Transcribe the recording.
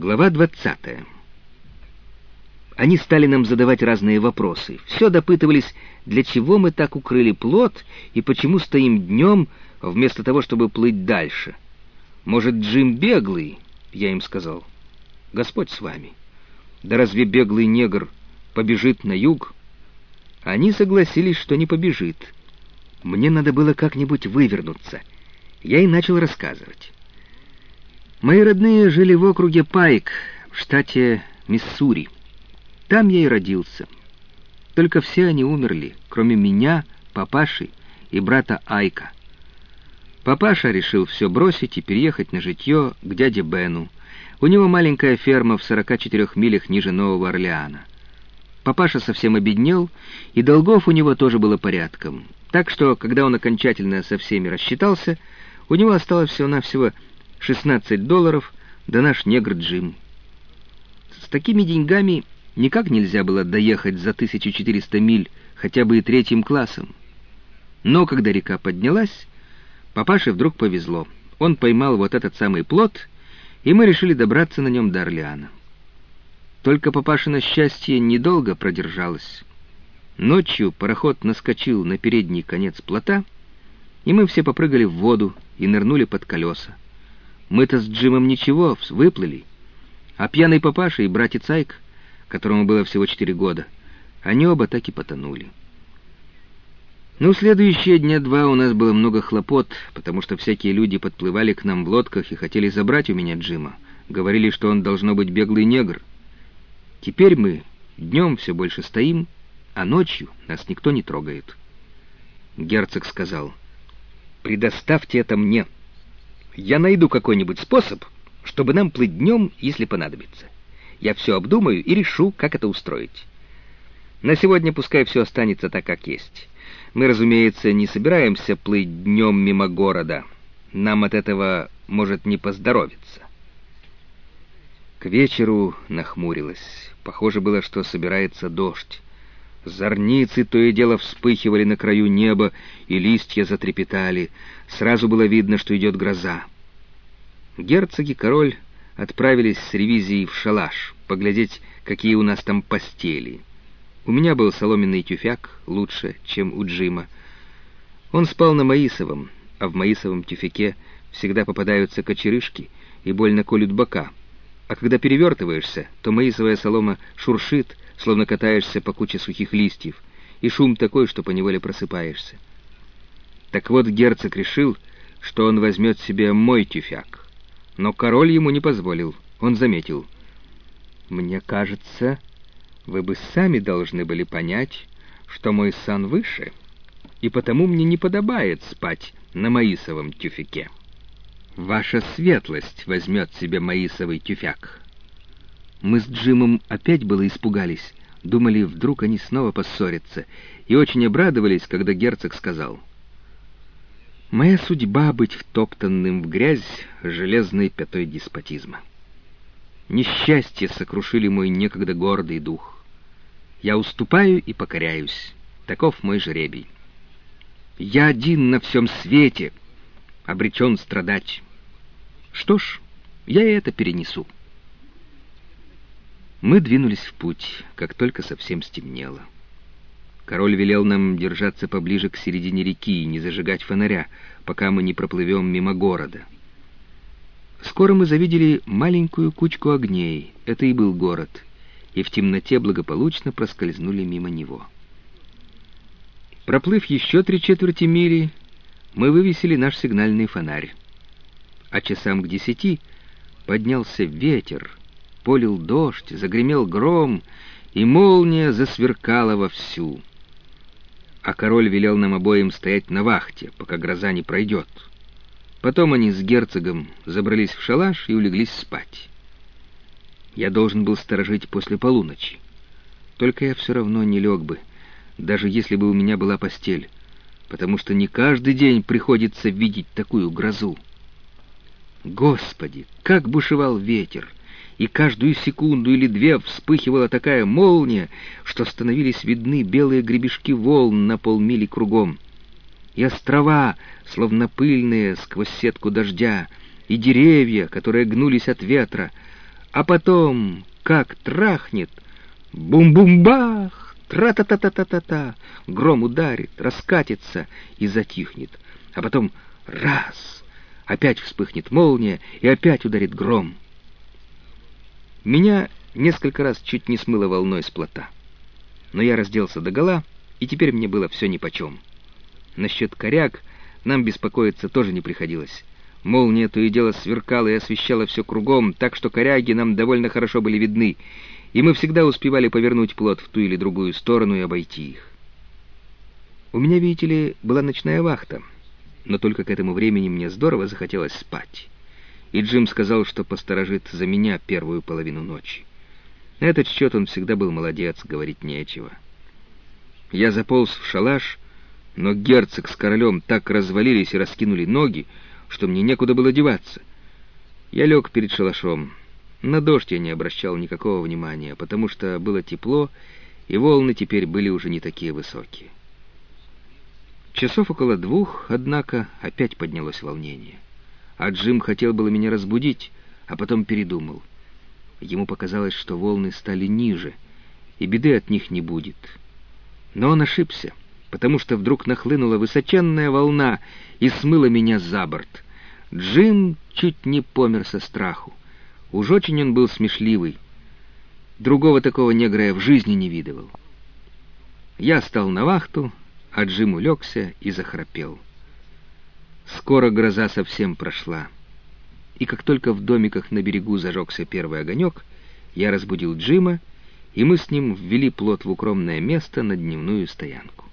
Глава 20. Они стали нам задавать разные вопросы. Все допытывались, для чего мы так укрыли плод и почему стоим днем, вместо того, чтобы плыть дальше. Может, Джим беглый, я им сказал. Господь с вами. Да разве беглый негр побежит на юг? Они согласились, что не побежит. Мне надо было как-нибудь вывернуться. Я и начал рассказывать. Мои родные жили в округе Пайк, в штате Миссури. Там я и родился. Только все они умерли, кроме меня, папаши и брата Айка. Папаша решил все бросить и переехать на житье к дяде Бену. У него маленькая ферма в 44 милях ниже Нового Орлеана. Папаша совсем обеднел, и долгов у него тоже было порядком. Так что, когда он окончательно со всеми рассчитался, у него осталось всего-навсего 16 долларов, да наш негр Джим. С такими деньгами никак нельзя было доехать за 1400 миль хотя бы и третьим классом. Но когда река поднялась, папаше вдруг повезло. Он поймал вот этот самый плод, и мы решили добраться на нем до Орлеана. Только папашино счастье недолго продержалось. Ночью пароход наскочил на передний конец плота, и мы все попрыгали в воду и нырнули под колеса. Мы-то с Джимом ничего, выплыли. А пьяный папаша и братец Айк, которому было всего четыре года, они оба так и потонули. Ну, следующие дня два у нас было много хлопот, потому что всякие люди подплывали к нам в лодках и хотели забрать у меня Джима. Говорили, что он должно быть беглый негр. Теперь мы днем все больше стоим, а ночью нас никто не трогает. Герцог сказал, «Предоставьте это мне». Я найду какой-нибудь способ, чтобы нам плыть днем, если понадобится. Я все обдумаю и решу, как это устроить. На сегодня пускай все останется так, как есть. Мы, разумеется, не собираемся плыть днем мимо города. Нам от этого может не поздоровиться. К вечеру нахмурилась. Похоже было, что собирается дождь. Зорницы то и дело вспыхивали на краю неба, и листья затрепетали. Сразу было видно, что идет гроза. Герцог и король отправились с ревизией в шалаш, поглядеть, какие у нас там постели. У меня был соломенный тюфяк, лучше, чем у Джима. Он спал на Маисовом, а в Маисовом тюфяке всегда попадаются кочерышки и больно колют бока. А когда перевертываешься, то маисовая солома шуршит, словно катаешься по куче сухих листьев, и шум такой, что поневоле просыпаешься. Так вот, герцог решил, что он возьмет себе мой тюфяк. Но король ему не позволил. Он заметил. «Мне кажется, вы бы сами должны были понять, что мой сан выше, и потому мне не подобает спать на маисовом тюфяке. Ваша светлость возьмет себе маисовый тюфяк». Мы с Джимом опять было испугались, думали, вдруг они снова поссорятся, и очень обрадовались, когда герцог сказал, «Моя судьба — быть втоптанным в грязь железной пятой деспотизма. Несчастье сокрушили мой некогда гордый дух. Я уступаю и покоряюсь. Таков мой жребий. Я один на всем свете, обречен страдать. Что ж, я и это перенесу». Мы двинулись в путь, как только совсем стемнело. Король велел нам держаться поближе к середине реки и не зажигать фонаря, пока мы не проплывем мимо города. Скоро мы завидели маленькую кучку огней, это и был город, и в темноте благополучно проскользнули мимо него. Проплыв еще три четверти мили, мы вывесили наш сигнальный фонарь. А часам к десяти поднялся ветер, полил дождь, загремел гром, и молния засверкала вовсю. А король велел нам обоим стоять на вахте, пока гроза не пройдет. Потом они с герцогом забрались в шалаш и улеглись спать. Я должен был сторожить после полуночи. Только я все равно не лег бы, даже если бы у меня была постель, потому что не каждый день приходится видеть такую грозу. Господи, как бушевал ветер! и каждую секунду или две вспыхивала такая молния, что становились видны белые гребешки волн на полмили кругом. И острова, словно пыльные сквозь сетку дождя, и деревья, которые гнулись от ветра, А потом, как трахнет, бум-бум-бах, тра-та-та-та-та-та-та, гром ударит, раскатится и затихнет. А потом раз, опять вспыхнет молния и опять ударит гром. Меня несколько раз чуть не смыло волной с плота. Но я разделся догола, и теперь мне было все нипочем. Насчет коряг нам беспокоиться тоже не приходилось. Молния то и дело сверкала и освещала все кругом, так что коряги нам довольно хорошо были видны, и мы всегда успевали повернуть плот в ту или другую сторону и обойти их. У меня, видите ли, была ночная вахта, но только к этому времени мне здорово захотелось спать. И Джим сказал, что посторожит за меня первую половину ночи. На этот счет он всегда был молодец, говорить нечего. Я заполз в шалаш, но герцог с королем так развалились и раскинули ноги, что мне некуда было деваться. Я лег перед шалашом. На дождь я не обращал никакого внимания, потому что было тепло, и волны теперь были уже не такие высокие. Часов около двух, однако, опять поднялось волнение. А Джим хотел было меня разбудить, а потом передумал. Ему показалось, что волны стали ниже, и беды от них не будет. Но он ошибся, потому что вдруг нахлынула высоченная волна и смыла меня за борт. Джим чуть не помер со страху. Уж очень он был смешливый. Другого такого негра я в жизни не видывал. Я стал на вахту, а Джим улегся и захрапел. Скоро гроза совсем прошла. И как только в домиках на берегу зажегся первый огонек, я разбудил Джима, и мы с ним ввели плот в укромное место на дневную стоянку.